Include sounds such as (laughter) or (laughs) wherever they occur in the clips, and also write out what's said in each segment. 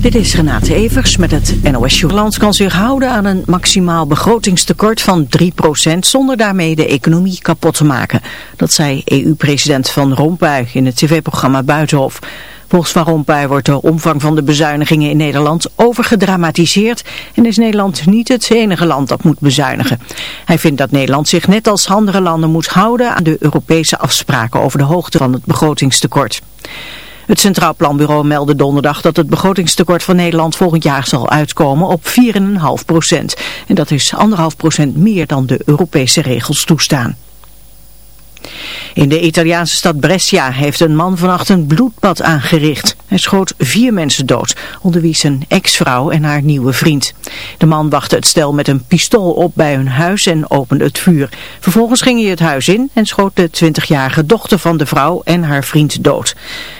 Dit is Renate Evers met het NOS Land kan zich houden aan een maximaal begrotingstekort van 3% zonder daarmee de economie kapot te maken. Dat zei EU-president Van Rompuy in het tv-programma Buitenhof. Volgens Van Rompuy wordt de omvang van de bezuinigingen in Nederland overgedramatiseerd en is Nederland niet het enige land dat moet bezuinigen. Hij vindt dat Nederland zich net als andere landen moet houden aan de Europese afspraken over de hoogte van het begrotingstekort. Het Centraal Planbureau meldde donderdag dat het begrotingstekort van Nederland volgend jaar zal uitkomen op 4,5 procent. En dat is 1,5 procent meer dan de Europese regels toestaan. In de Italiaanse stad Brescia heeft een man vannacht een bloedbad aangericht. Hij schoot vier mensen dood, onder wie zijn ex-vrouw en haar nieuwe vriend. De man wachtte het stel met een pistool op bij hun huis en opende het vuur. Vervolgens ging hij het huis in en schoot de 20-jarige dochter van de vrouw en haar vriend dood.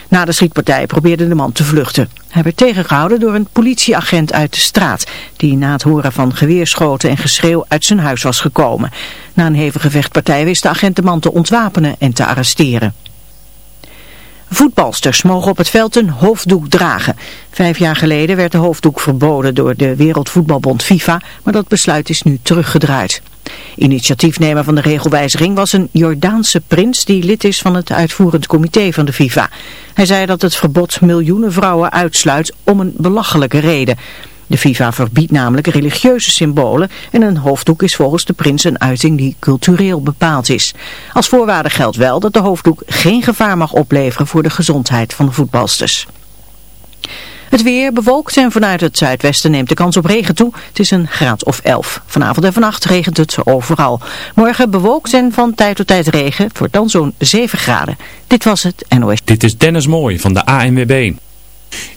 Na de schietpartij probeerde de man te vluchten. Hij werd tegengehouden door een politieagent uit de straat, die na het horen van geweerschoten en geschreeuw uit zijn huis was gekomen. Na een hevige vechtpartij wist de agent de man te ontwapenen en te arresteren. Voetbalsters mogen op het veld een hoofddoek dragen. Vijf jaar geleden werd de hoofddoek verboden door de Wereldvoetbalbond FIFA, maar dat besluit is nu teruggedraaid. Initiatiefnemer van de regelwijziging was een Jordaanse prins die lid is van het uitvoerend comité van de FIFA. Hij zei dat het verbod miljoenen vrouwen uitsluit om een belachelijke reden. De FIFA verbiedt namelijk religieuze symbolen en een hoofddoek is volgens de prins een uiting die cultureel bepaald is. Als voorwaarde geldt wel dat de hoofddoek geen gevaar mag opleveren voor de gezondheid van de voetbalsters. Het weer bewolkt en vanuit het zuidwesten neemt de kans op regen toe. Het is een graad of 11. Vanavond en vannacht regent het overal. Morgen bewolkt en van tijd tot tijd regen. Het wordt dan zo'n 7 graden. Dit was het NOS. Dit is Dennis Mooi van de ANWB.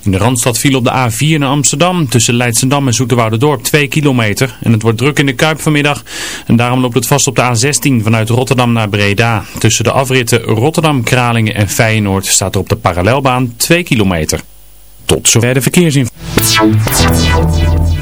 In de Randstad viel op de A4 naar Amsterdam tussen Leidsendam en Dorp 2 kilometer. En het wordt druk in de Kuip vanmiddag. En daarom loopt het vast op de A16 vanuit Rotterdam naar Breda. Tussen de afritten Rotterdam, Kralingen en Feyenoord staat er op de parallelbaan 2 kilometer. Tot zover de verkeersinformatie.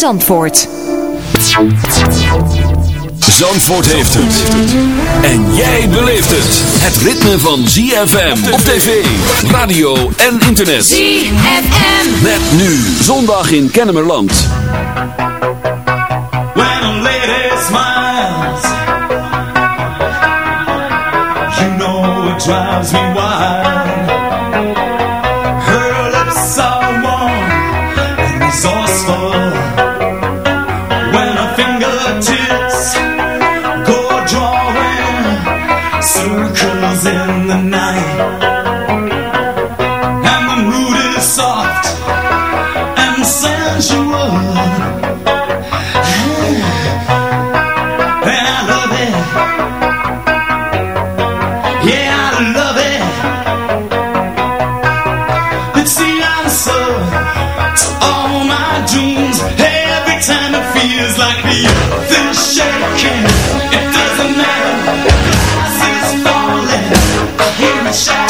Zandvoort. Zandvoort heeft het. En jij beleeft het. Het ritme van ZFM op tv, radio en internet. ZFM. Met nu zondag in Kennemerland. When a lady smiles You know it drives me wild Her lips are warm and resourceful it like the earth is shaking. It doesn't matter. Glass is falling. I hear it.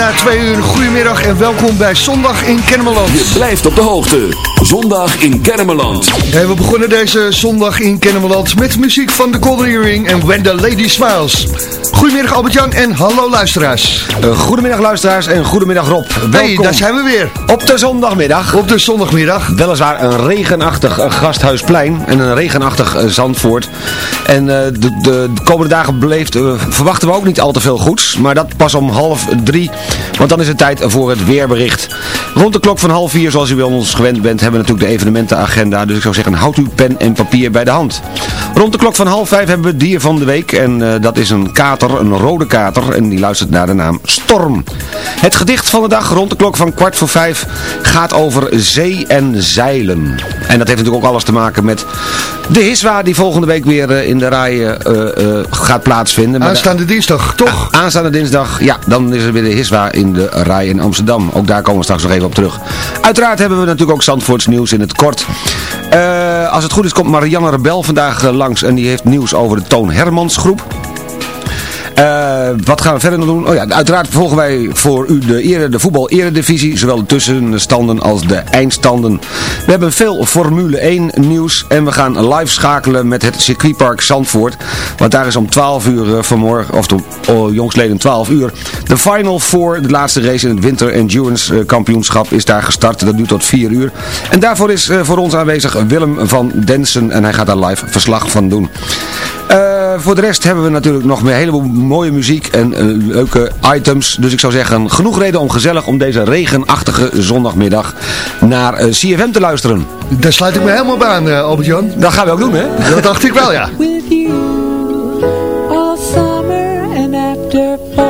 Na twee uur. Goedemiddag en welkom bij Zondag in Kennemerland. Je blijft op de hoogte. Zondag in Kennemerland. En we begonnen deze zondag in Kennemerland met muziek van The Golden Earring en When the Lady Smiles. Goedemiddag Albert-Jan en hallo luisteraars. Uh, goedemiddag luisteraars en goedemiddag Rob. Hey, daar zijn we weer. Op de zondagmiddag. Op de zondagmiddag. Weliswaar een regenachtig uh, Gasthuisplein en een regenachtig uh, Zandvoort. En de, de, de, komende dagen beleefd, verwachten we ook niet al te veel goeds. Maar dat pas om half drie, want dan is het tijd voor het weerbericht. Rond de klok van half vier, zoals u bij ons gewend bent, hebben we natuurlijk de evenementenagenda. Dus ik zou zeggen, houd uw pen en papier bij de hand. Rond de klok van half vijf hebben we het dier van de week. En dat is een kater, een rode kater. En die luistert naar de naam Storm. Het gedicht van de dag rond de klok van kwart voor vijf gaat over zee en zeilen. En dat heeft natuurlijk ook alles te maken met de HISWA die volgende week weer in de rij uh, uh, gaat plaatsvinden. Aanstaande dinsdag, toch? aanstaande dinsdag, ja, dan is er weer de HISWA in de rij in Amsterdam. Ook daar komen we straks nog even op terug. Uiteraard hebben we natuurlijk ook Zandvoorts nieuws in het kort. Als het goed is komt Marianne Rebel vandaag langs en die heeft nieuws over de Toon Hermans groep. Eh, wat gaan we verder nog doen? Oh ja, uiteraard volgen wij voor u de, ere, de voetbal-eredivisie, zowel de tussenstanden als de eindstanden. We hebben veel Formule 1 nieuws en we gaan live schakelen met het circuitpark Zandvoort. Want daar is om 12 uur uh, vanmorgen, of om oh, jongsleden 12 uur, de final voor de laatste race in het Winter Endurance uh, Kampioenschap is daar gestart. Dat duurt tot 4 uur. En daarvoor is voor ons aanwezig Willem van Densen en hij gaat daar live verslag van doen. Voor de rest hebben we natuurlijk nog een heleboel mooie muziek en leuke items. Dus ik zou zeggen, genoeg reden om gezellig om deze regenachtige zondagmiddag naar uh, CFM te luisteren. Daar sluit ik me helemaal bij aan, uh, Albert-Jan. Dat gaan we ook doen, hè? Dat dacht ik wel, ja. With you, all summer and after fall,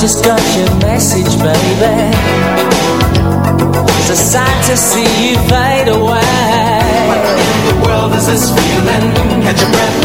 Just got your message, baby. It's a sight to see you fade away. The world is this feeling Catch your breath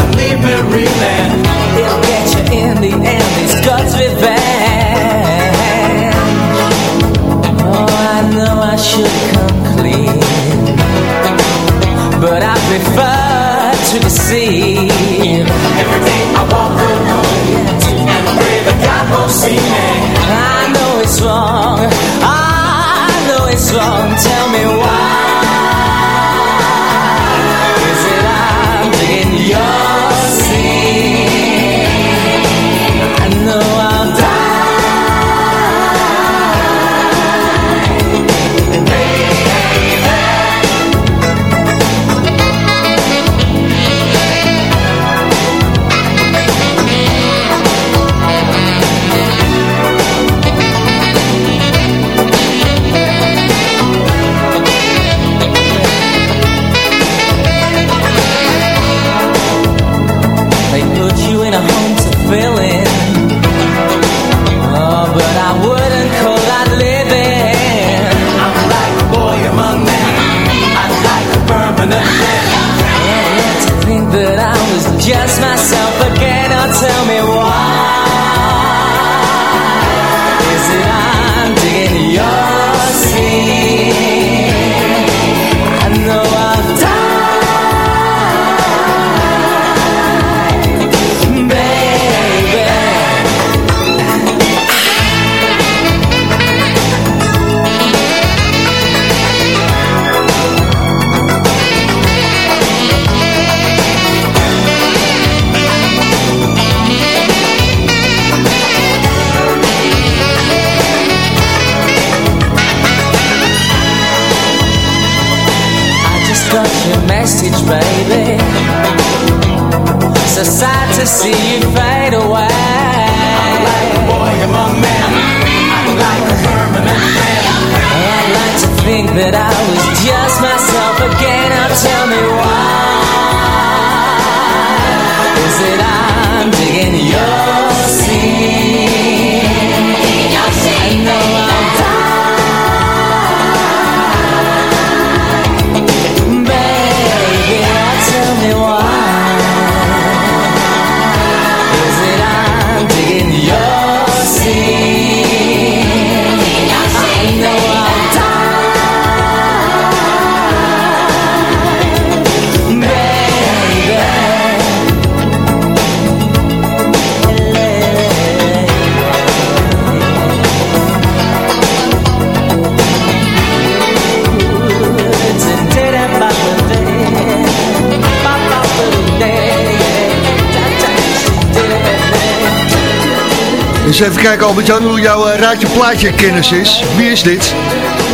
Eens even kijken Albert-Jan hoe jouw eh, raadje plaatje kennis is. Wie is dit?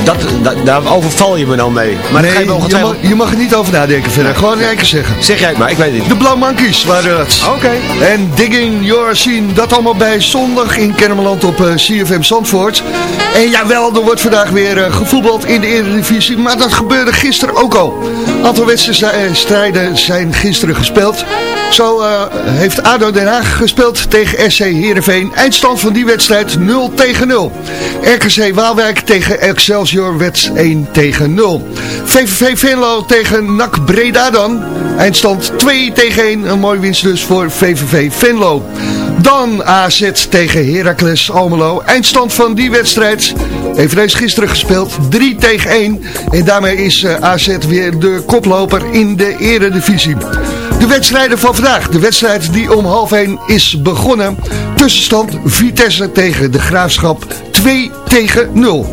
Dat, dat, daar overval je me dan mee. Maar nee, je, je, mag, je mag er niet over nadenken verder. Gewoon één keer zeggen. Zeg jij het maar, ik weet het niet. De Blauw Monkeys waren dat. Oké. En Digging Your Scene, dat allemaal bij zondag in Kennemerland op eh, CFM Zandvoort. En jawel, er wordt vandaag weer eh, gevoetbald in de Eredivisie, maar dat gebeurde gisteren ook al. Een aantal wedstrijden zijn gisteren gespeeld. Zo eh, heeft ADO Den Haag gespeeld tegen SC Heerenveen. Eindstand van die wedstrijd 0 tegen 0. RKC Waalwijk tegen Excelsior werd 1 tegen 0. VVV Venlo tegen NAC Breda dan. Eindstand 2 tegen 1. Een mooi winst dus voor VVV Venlo. Dan AZ tegen Heracles Almelo. Eindstand van die wedstrijd. Eveneens gisteren gespeeld. 3 tegen 1. En daarmee is eh, AZ weer de koploper in de eredivisie. De wedstrijden van vandaag. De wedstrijd die om half 1 is begonnen. Tussenstand Vitesse tegen de Graafschap 2 tegen 0.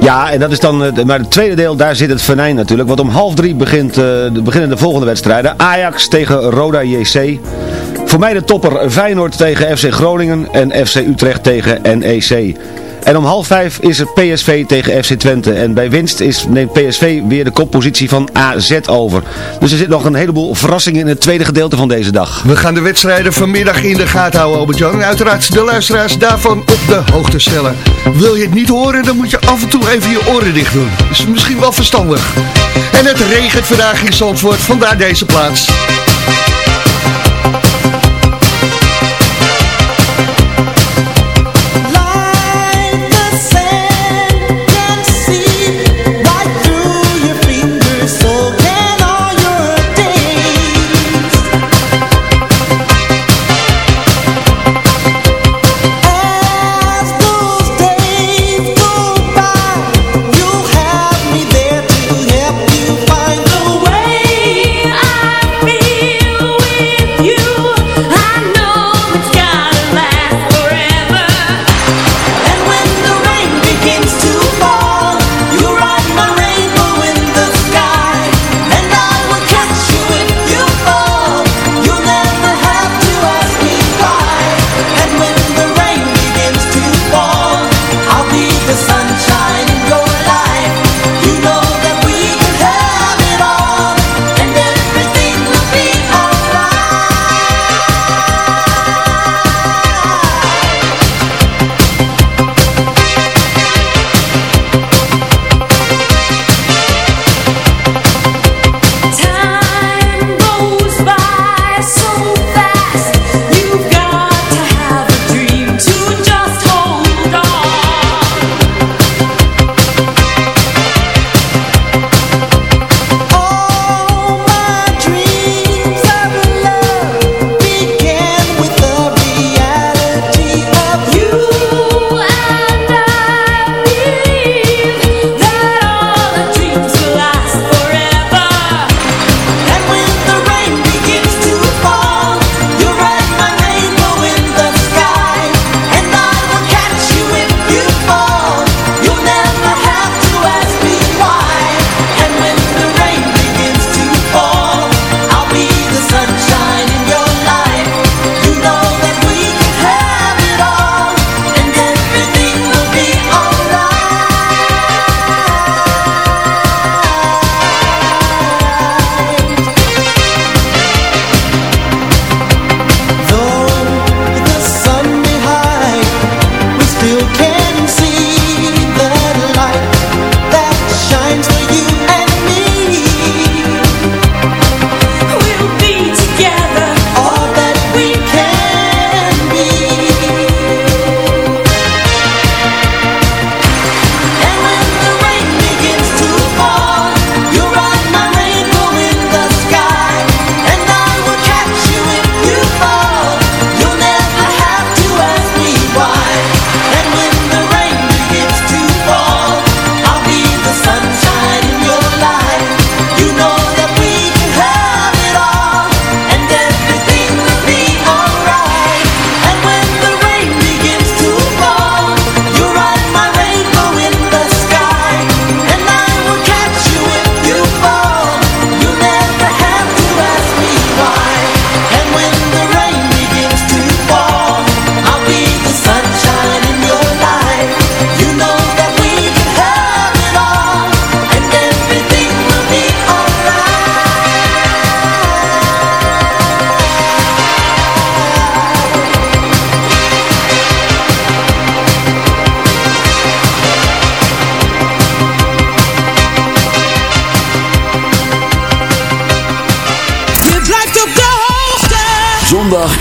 Ja, en dat is dan, eh, maar het tweede deel, daar zit het venijn natuurlijk. Want om half drie begint, de, beginnen de volgende wedstrijden. Ajax tegen Roda JC. Voor mij de topper Feyenoord tegen FC Groningen en FC Utrecht tegen NEC. En om half vijf is het PSV tegen FC Twente. En bij winst is, neemt PSV weer de koppositie van AZ over. Dus er zit nog een heleboel verrassingen in het tweede gedeelte van deze dag. We gaan de wedstrijden vanmiddag in de gaten houden, Albert-Jan. En uiteraard de luisteraars daarvan op de hoogte stellen. Wil je het niet horen, dan moet je af en toe even je oren dicht doen. Is misschien wel verstandig. En het regent vandaag in Zandvoort, vandaar deze plaats.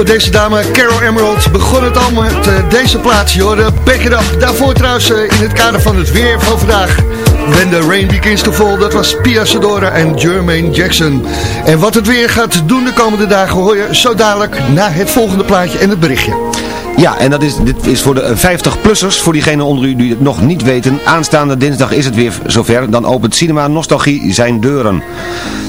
Voor deze dame, Carol Emerald, begon het al met eh, deze plaats, joh. Back It Up. Daarvoor trouwens eh, in het kader van het weer van vandaag. When the Rain Begins to Fall, dat was Pia Sedora en Jermaine Jackson. En wat het weer gaat doen de komende dagen hoor je zo dadelijk na het volgende plaatje en het berichtje. Ja, en dat is, dit is voor de 50-plussers, voor diegenen onder u die het nog niet weten. Aanstaande dinsdag is het weer zover, dan opent Cinema Nostalgie zijn deuren.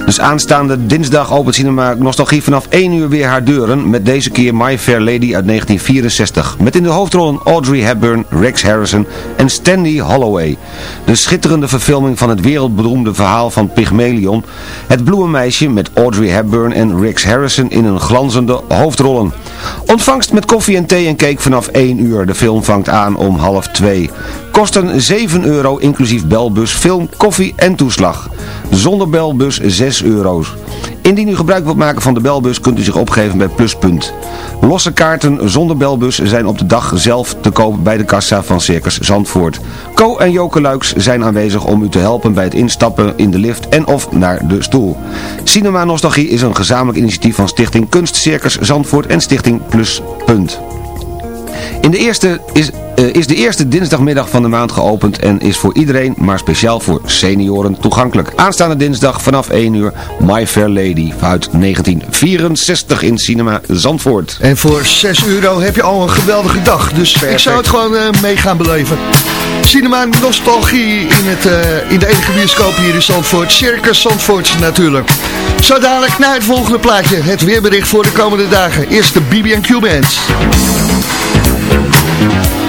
Dus aanstaande dinsdag opent Cinema Nostalgie vanaf 1 uur weer haar deuren. Met deze keer My Fair Lady uit 1964. Met in de hoofdrollen Audrey Hepburn, Rex Harrison en Stanley Holloway. De schitterende verfilming van het wereldberoemde verhaal van Pygmalion. Het bloemenmeisje met Audrey Hepburn en Rex Harrison in een glanzende hoofdrollen. Ontvangst met koffie en thee en cake vanaf 1 uur. De film vangt aan om half 2. Kosten 7 euro inclusief belbus, film, koffie en toeslag. Zonder belbus 6 euro's. Indien u gebruik wilt maken van de belbus kunt u zich opgeven bij Pluspunt. Losse kaarten zonder belbus zijn op de dag zelf te koop bij de kassa van Circus Zandvoort. Co en Joke Luiks zijn aanwezig om u te helpen bij het instappen in de lift en of naar de stoel. Cinema Nostalgie is een gezamenlijk initiatief van Stichting Kunst Circus Zandvoort en Stichting Pluspunt. In de eerste is, eh, is de eerste dinsdagmiddag van de maand geopend en is voor iedereen, maar speciaal voor senioren toegankelijk. Aanstaande dinsdag vanaf 1 uur My Fair Lady uit 1964 in Cinema Zandvoort. En voor 6 euro heb je al een geweldige dag. Dus ik zou het gewoon eh, mee gaan beleven. Cinema Nostalgie in, het, eh, in de enige bioscoop hier in Zandvoort. Circus Zandvoort natuurlijk. Zo dadelijk naar het volgende plaatje. Het weerbericht voor de komende dagen. Eerst de BB&Q Bands. How's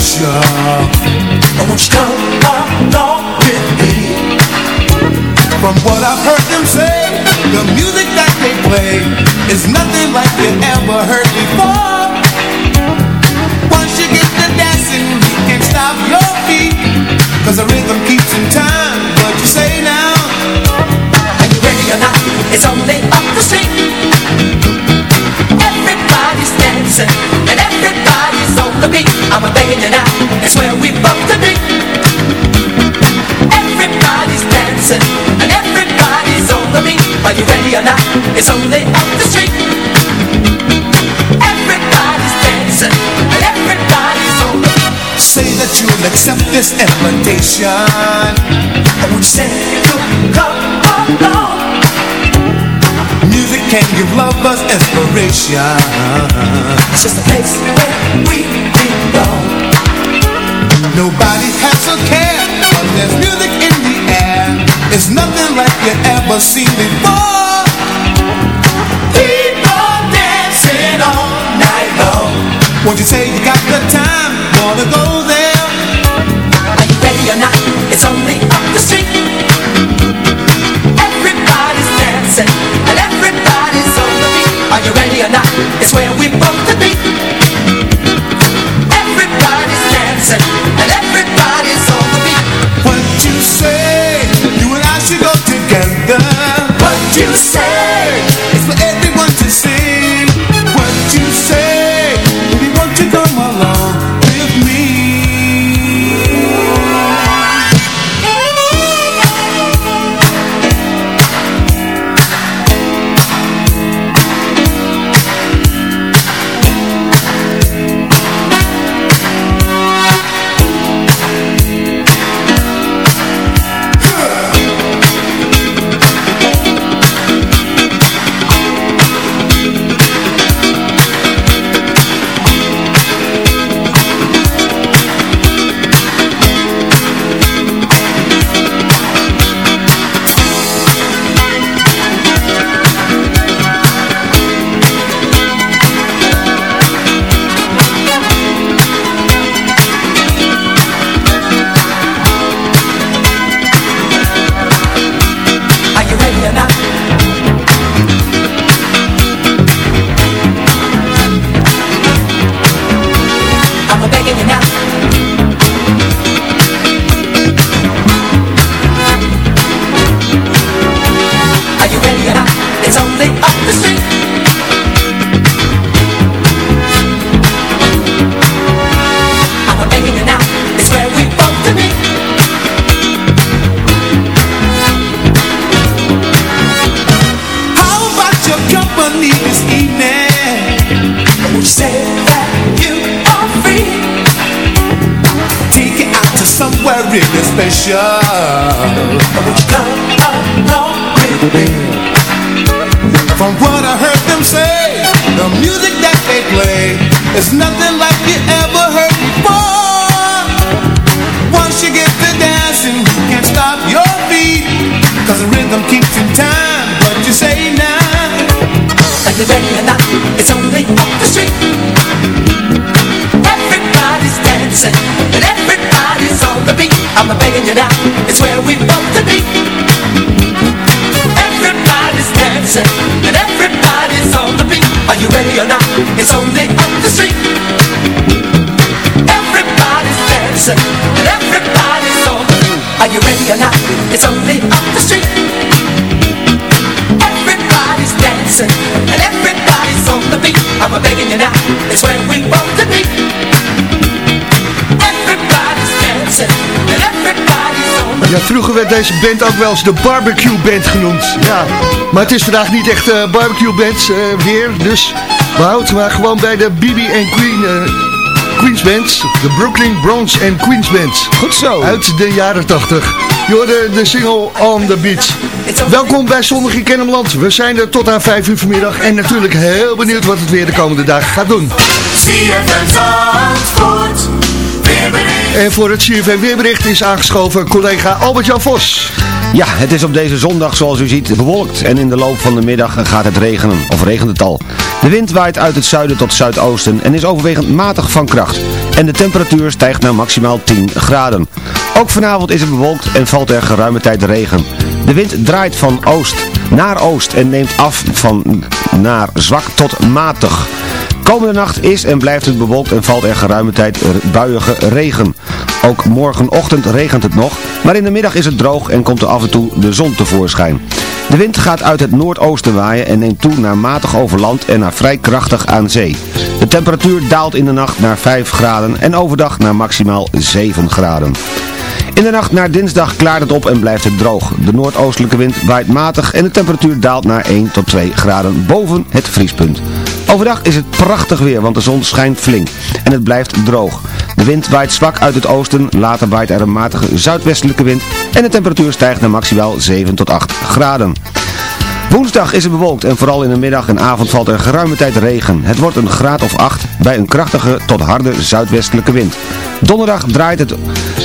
special. Or won't you come along with me? From what I've heard them say, the music that they play is nothing I'm a begging you. It's where we both to be. Everybody's dancing and everybody's on the beat. Are you ready or not? It's only up the street. Everybody's dancing and everybody's on the beat. Say that you'll accept this invitation. I would say you come along. Music can give lovers inspiration. It's just a place where we belong. Nobody has a care, but there's music in the air. It's nothing like you ever seen before. People dancing all night long. Won't you say you got the time? Wanna go there? Are you ready or not? It's only up the street. Everybody's dancing and everybody's on the beat. Are you ready or not? It's where we both sunset From what I heard them say, the music that they play is nothing like you ever heard before. Once you get to dancing, you can't stop your feet. Cause the rhythm keeps in time. What you say now? You ready or not? It's only up the street. Everybody's dancing and everybody's on the beat. I'm begging you now. It's where we both you ready or not? It's only up the street. Everybody's dancing and everybody's on the move. Are you ready or not? It's only up the street. Everybody's dancing and everybody's on the beat. I'm a begging you now. It's where we want to be. Everybody's dancing. Ja, vroeger werd deze band ook wel eens de barbecue band genoemd. Ja, maar het is vandaag niet echt eh barbecue band eh, weer, dus we houden maar gewoon bij de BB en Queen, eh, Queens Band. De Brooklyn Bronx en Queens Band. Goed zo. Uit de jaren 80. Je hoorde de single On The Beach. Welkom bij Zondag in Kennemerland. We zijn er tot aan 5 uur vanmiddag en natuurlijk heel benieuwd wat het weer de komende dagen gaat doen. Zandvoort, weerbericht. En voor het CFM weerbericht is aangeschoven collega Albert-Jan Vos. Ja, het is op deze zondag zoals u ziet bewolkt en in de loop van de middag gaat het regenen, of regent het al. De wind waait uit het zuiden tot zuidoosten en is overwegend matig van kracht. En de temperatuur stijgt naar maximaal 10 graden. Ook vanavond is het bewolkt en valt er geruime tijd regen. De wind draait van oost naar oost en neemt af van naar zwak tot matig. Komende nacht is en blijft het bewolkt en valt er geruime tijd buiige regen. Ook morgenochtend regent het nog, maar in de middag is het droog en komt er af en toe de zon tevoorschijn. De wind gaat uit het noordoosten waaien en neemt toe naar matig over land en naar vrij krachtig aan zee. De temperatuur daalt in de nacht naar 5 graden en overdag naar maximaal 7 graden. In de nacht naar dinsdag klaart het op en blijft het droog. De noordoostelijke wind waait matig en de temperatuur daalt naar 1 tot 2 graden boven het vriespunt. Overdag is het prachtig weer, want de zon schijnt flink en het blijft droog. De wind waait zwak uit het oosten, later waait er een matige zuidwestelijke wind en de temperatuur stijgt naar maximaal 7 tot 8 graden. Woensdag is het bewolkt en vooral in de middag en avond valt er geruime tijd regen. Het wordt een graad of 8 bij een krachtige tot harde zuidwestelijke wind. Donderdag draait het,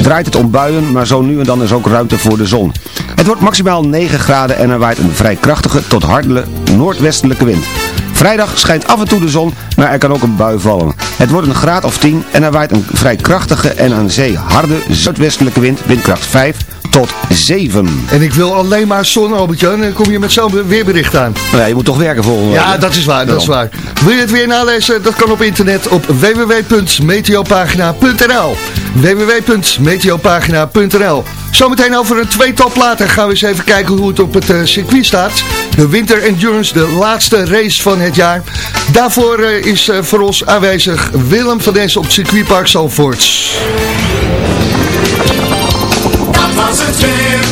draait het om buien, maar zo nu en dan is ook ruimte voor de zon. Het wordt maximaal 9 graden en er waait een vrij krachtige tot harde noordwestelijke wind. Vrijdag schijnt af en toe de zon, maar er kan ook een bui vallen. Het wordt een graad of 10 en er waait een vrij krachtige en aan zee harde zuidwestelijke wind, windkracht 5 tot 7. En ik wil alleen maar zon, Albert-Jan. En dan kom je met zo'n weerbericht aan. Nou ja, je moet toch werken volgende week. Ja, dat is waar, dat is waar. Wil je het weer nalezen? Dat kan op internet op www.meteopagina.nl www.meteopagina.nl Zometeen over een tweetal platen gaan we eens even kijken hoe het op het eh, circuit staat. De Winter Endurance, de laatste race van het jaar. Daarvoor eh, is eh, voor ons aanwezig Willem van Densen op het circuitpark Zalvoort. Dat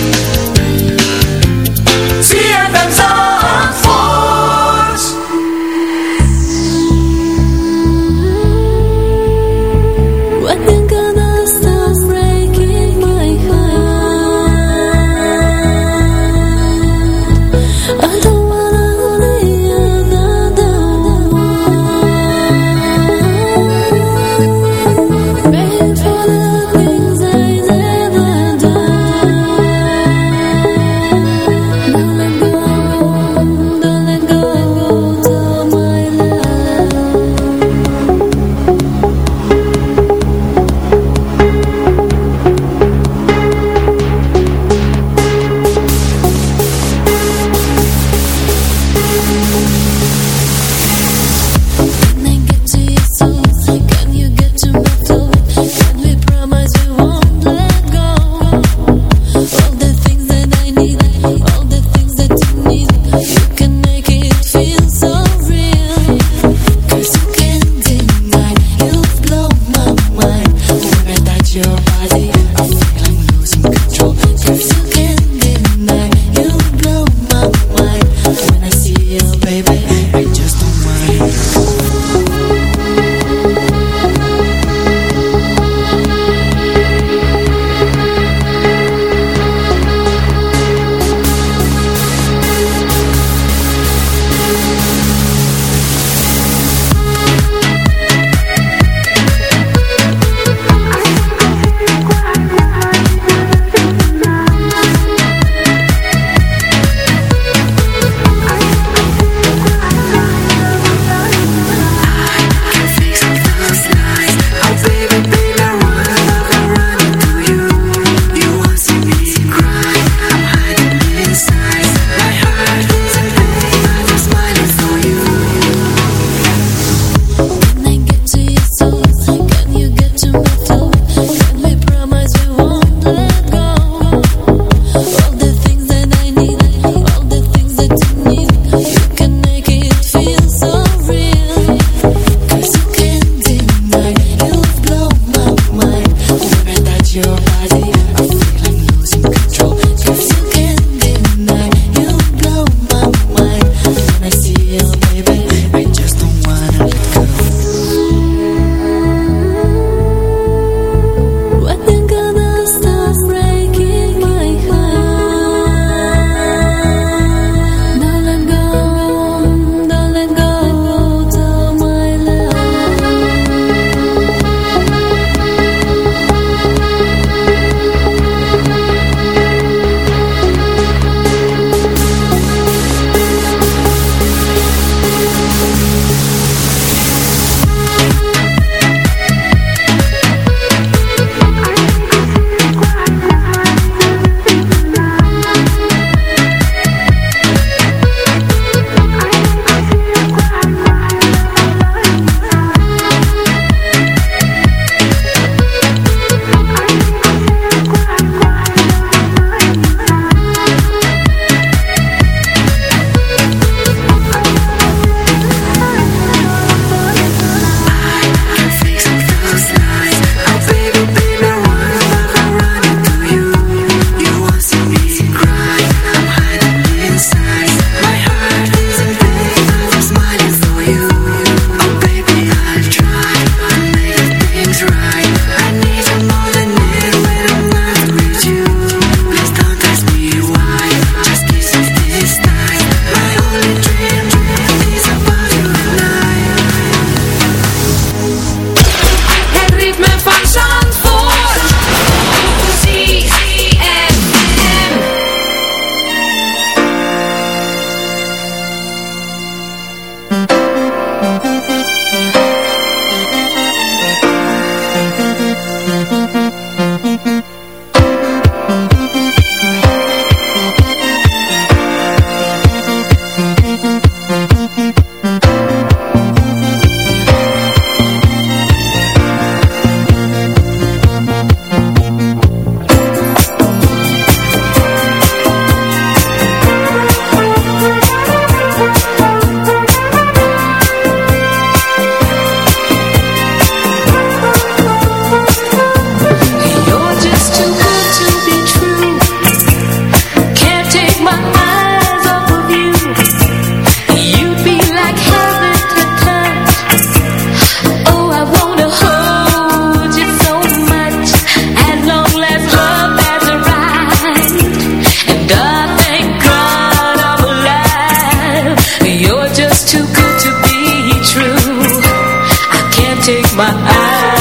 take my eyes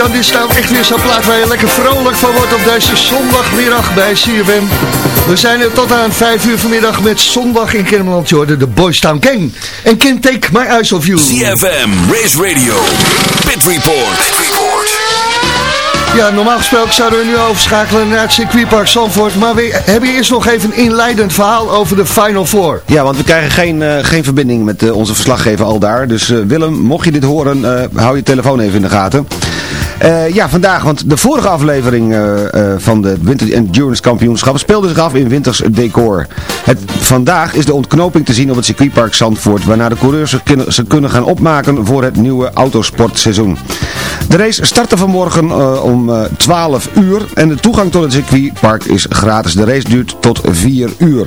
Albert-Jan, dit is nou echt weer zo'n plaat waar je lekker vrolijk van wordt op deze zondagmiddag bij CFM. We zijn er tot aan 5 uur vanmiddag met zondag in Kennemerland, Jordan, de Boys Town King. En Can Take My Eyes Off You. CFM, Race Radio, Pit Report. Ja, normaal gesproken zouden we nu overschakelen naar het circuitpark Zandvoort. Maar we hebben eerst nog even een inleidend verhaal over de Final Four. Ja, want we krijgen geen, eh, geen verbinding met eh, onze verslaggever al daar. Dus eh, Willem, mocht je dit horen, eh, hou je telefoon even in de gaten. Eh, ja, vandaag, want de vorige aflevering eh, eh, van de Winter Endurance Kampioenschap speelde zich af in winters decor. Het, vandaag is de ontknoping te zien op het circuitpark Zandvoort, waarna de coureurs ze kunnen gaan opmaken voor het nieuwe autosportseizoen. De race startte vanmorgen om eh, 12 uur en de toegang tot het circuitpark is gratis. De race duurt tot 4 uur.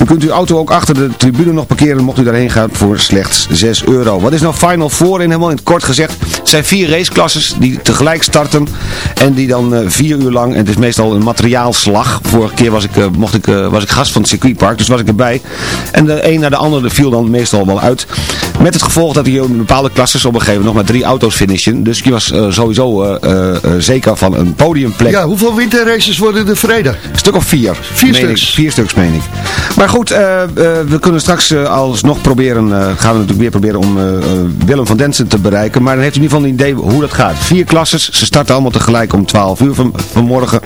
U kunt uw auto ook achter de tribune nog parkeren mocht u daarheen gaan voor slechts 6 euro. Wat is nou Final Four in helemaal in het kort gezegd? Het zijn vier raceklasses die tegelijk starten en die dan eh, vier uur lang, en het is meestal een materiaalslag. Vorige keer was ik, eh, mocht ik, eh, was ik gast van het circuitpark, dus was ik erbij. En de een naar de andere viel dan meestal wel uit. Met het gevolg dat hier in bepaalde klasses op een gegeven moment nog maar drie auto's finishen. Dus je was sowieso zeker van een podiumplek. Ja, hoeveel winterraces worden er verreden? Een stuk of vier. Vier stuks. Ik. Vier stuks, meen ik. Maar goed, we kunnen straks alsnog proberen, gaan we natuurlijk weer proberen om Willem van Densen te bereiken. Maar dan heeft u in ieder geval een idee hoe dat gaat. Vier klasses, ze starten allemaal tegelijk om 12 uur van, vanmorgen.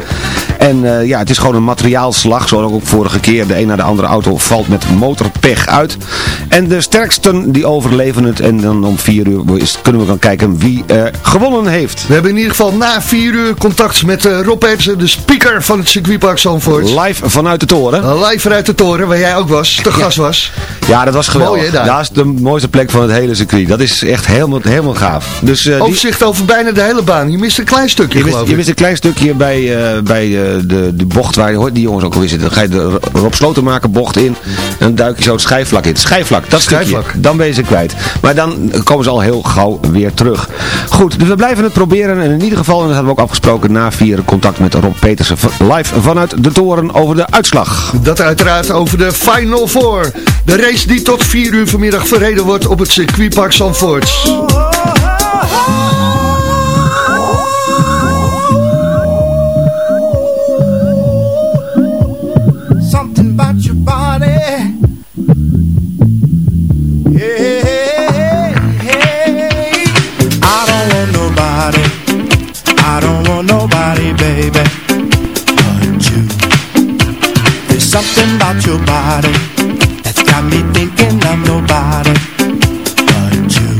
En eh, ja, het is gewoon een materiaalslag, zoals ook vorige keer. De een naar de andere auto valt met motorpech uit. En de sterksten die overleven het. En dan om vier uur is, kunnen we gaan kijken wie eh, gewonnen heeft. We hebben in ieder geval na vier uur contact met eh, Rob Epsen, de speaker van het circuitpark Zandvoort. Live vanuit de toren. Live vanuit de toren, waar jij ook was, te gast was. Ja, dat was geweldig. Mooi, hè, daar? dat is de mooiste plek van het hele circuit. Dat is echt helemaal, helemaal gaaf. Dus, eh, die- Overzicht over bijna de hele baan. Je mist een klein stukje, je, mist, geloof je mist een klein stukje bij, eh, bij eh, de, de bocht waar hoort die jongens ook alweer zitten. Dan ga je de Rob Slotenmaker bocht in en dan duik je zo het schijfvlak in. Het schijfvlak, dat Schijfvlak. stukje. Dan ben je ze kwijt. Maar dan komen ze al heel gauw weer terug. Goed, dus we blijven het proberen. En in ieder geval, en dat hadden we ook afgesproken, na vier contact met Rob Petersen live vanuit de toren over de uitslag. Dat uiteraard over de Final Four. De race die tot 4 uur vanmiddag verreden wordt op het circuitpark Zandvoort. Something about your body that's got me thinking I'm nobody but you.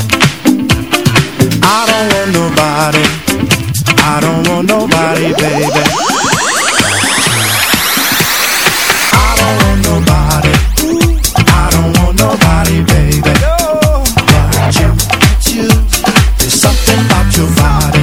I don't want nobody. I don't want nobody, baby. I don't want nobody. I don't want nobody, baby. But you. There's something about your body.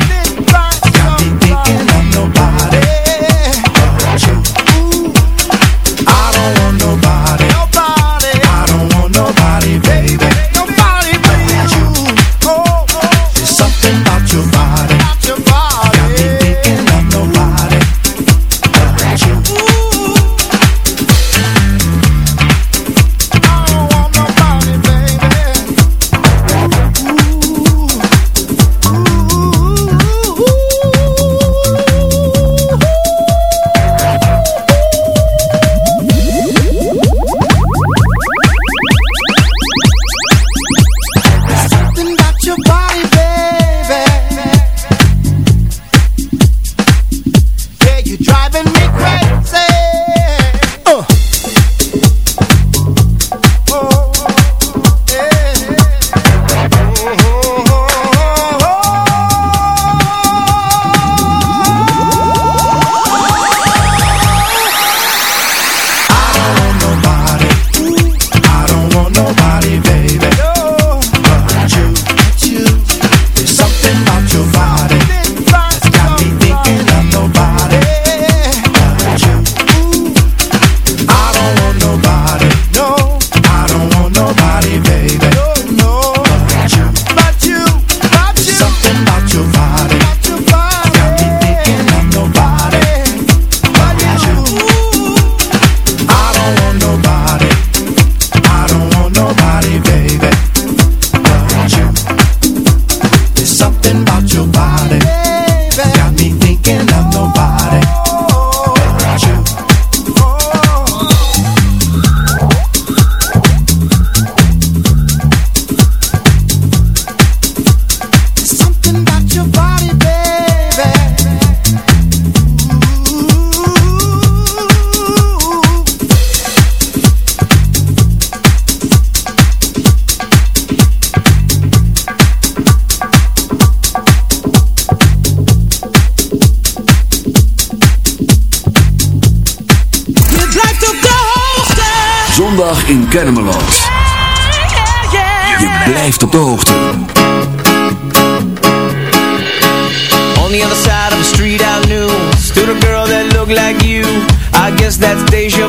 Kennemerland. Je blijft op de hoogte. On the other side of the street I knew Stood a girl that looked like you I guess that's deja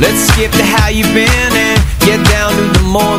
let's skip to how you've been And get down to the more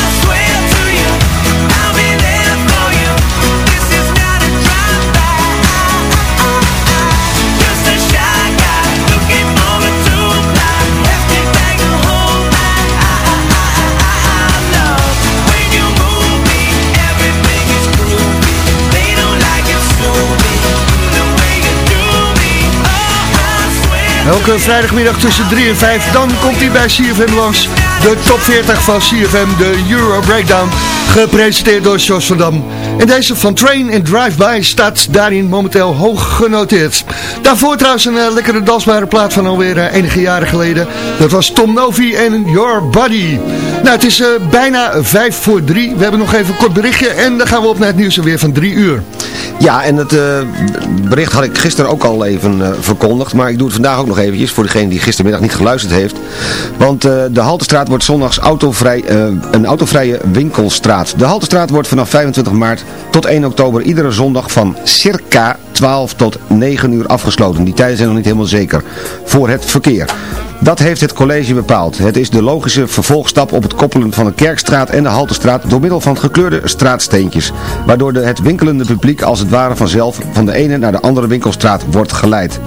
Elke vrijdagmiddag tussen 3 en 5, dan komt hij bij CFM langs. De top 40 van CFM, de Euro Breakdown, gepresenteerd door Jos van. En deze van Train and Drive-By staat daarin momenteel hoog genoteerd. Daarvoor trouwens een eh, lekkere dansbare plaat van alweer eh, enige jaren geleden. Dat was Tom Novi en Your Body. Nou, het is eh, bijna 5 voor 3. We hebben nog even een kort berichtje en dan gaan we op naar het nieuws weer van 3 uur. Ja, en het bericht had ik gisteren ook al even verkondigd. Maar ik doe het vandaag ook nog eventjes voor degene die gistermiddag niet geluisterd heeft. Want de Haltestraat wordt zondags autovrij, een autovrije winkelstraat. De Haltestraat wordt vanaf 25 maart tot 1 oktober iedere zondag van circa 12 tot 9 uur afgesloten. Die tijden zijn nog niet helemaal zeker voor het verkeer. Dat heeft het college bepaald. Het is de logische vervolgstap op het koppelen van de Kerkstraat en de Haltestraat door middel van gekleurde straatsteentjes. Waardoor de, het winkelende publiek als het ware vanzelf van de ene naar de andere winkelstraat wordt geleid.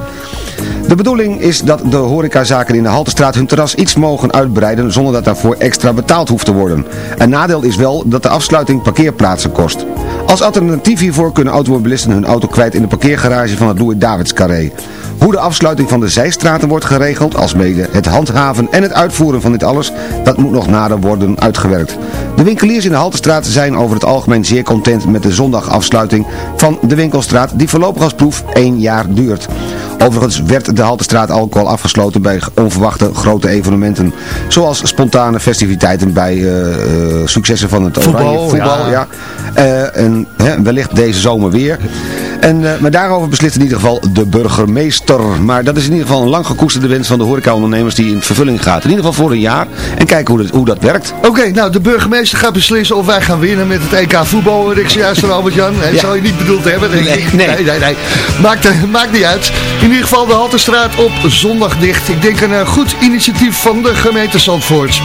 De bedoeling is dat de horecazaken in de Haltestraat hun terras iets mogen uitbreiden zonder dat daarvoor extra betaald hoeft te worden. Een nadeel is wel dat de afsluiting parkeerplaatsen kost. Als alternatief hiervoor kunnen automobilisten hun auto kwijt in de parkeergarage van het Louis Davids Carré. Hoe de afsluiting van de zijstraten wordt geregeld, alsmede het handhaven en het uitvoeren van dit alles, dat moet nog nader worden uitgewerkt. De winkeliers in de Haltestraat zijn over het algemeen zeer content met de zondagafsluiting van de winkelstraat die voorlopig als proef één jaar duurt. Overigens werd de Haltestraat ook al afgesloten bij onverwachte grote evenementen. Zoals spontane festiviteiten bij eh, successen van het Voetbal, Oranje voetbal. ja. Ja. Eh, en wellicht deze zomer weer. En, eh, maar daarover beslist in ieder geval de burgemeester. Maar dat is in ieder geval een lang gekoesterde wens van de horecaondernemers die in vervulling gaat. In ieder geval voor een jaar. En kijken hoe, dat hoe dat werkt. Oké, nou de burgemeester gaat beslissen of wij gaan winnen met het EK voetbal. Ik juist van (laughs) Albert-Jan. Dat Ja. zou je niet bedoeld hebben, denk Nee, ik. nee. nee, nee. nee. Maakt, eh, maakt niet uit. In ieder geval de Halterstraat op zondag dicht. Ik denk een eh, goed initiatief van de gemeente Zandvoort.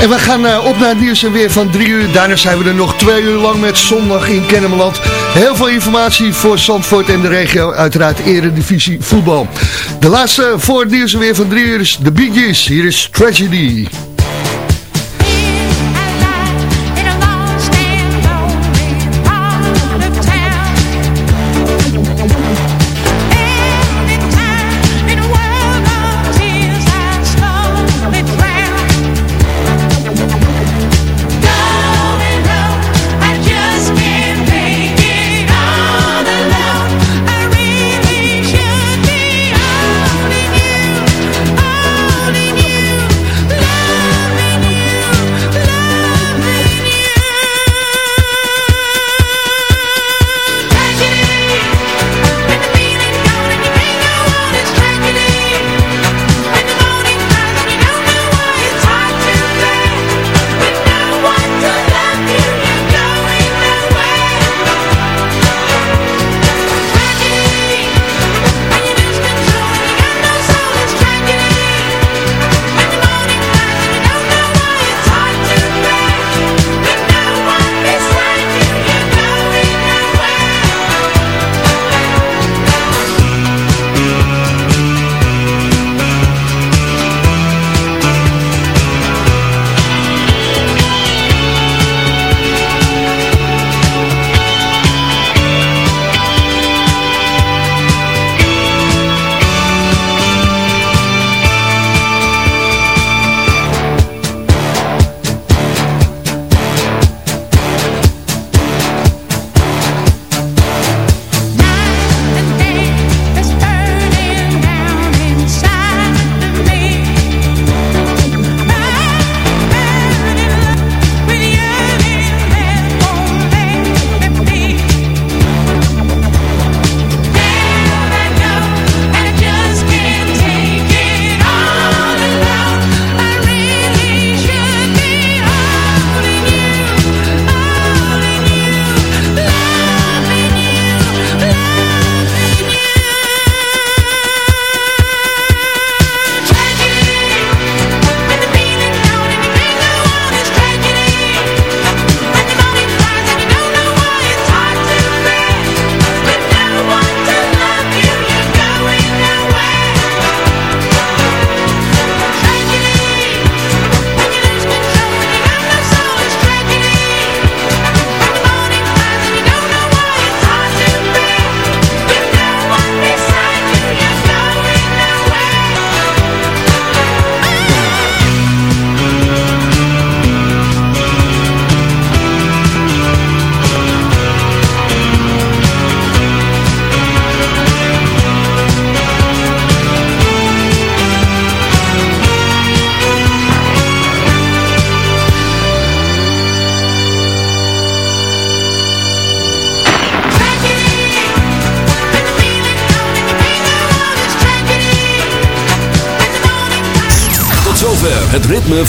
En we gaan eh, op naar het nieuws en weer van drie uur. Daarna zijn we er nog twee uur lang met zondag in Kennemerland. Heel veel informatie voor Zandvoort en de regio. Uiteraard eredivisie voetbal. De laatste voor het nieuws en weer van drie uur is de Bee Gees. Hier is Tragedy.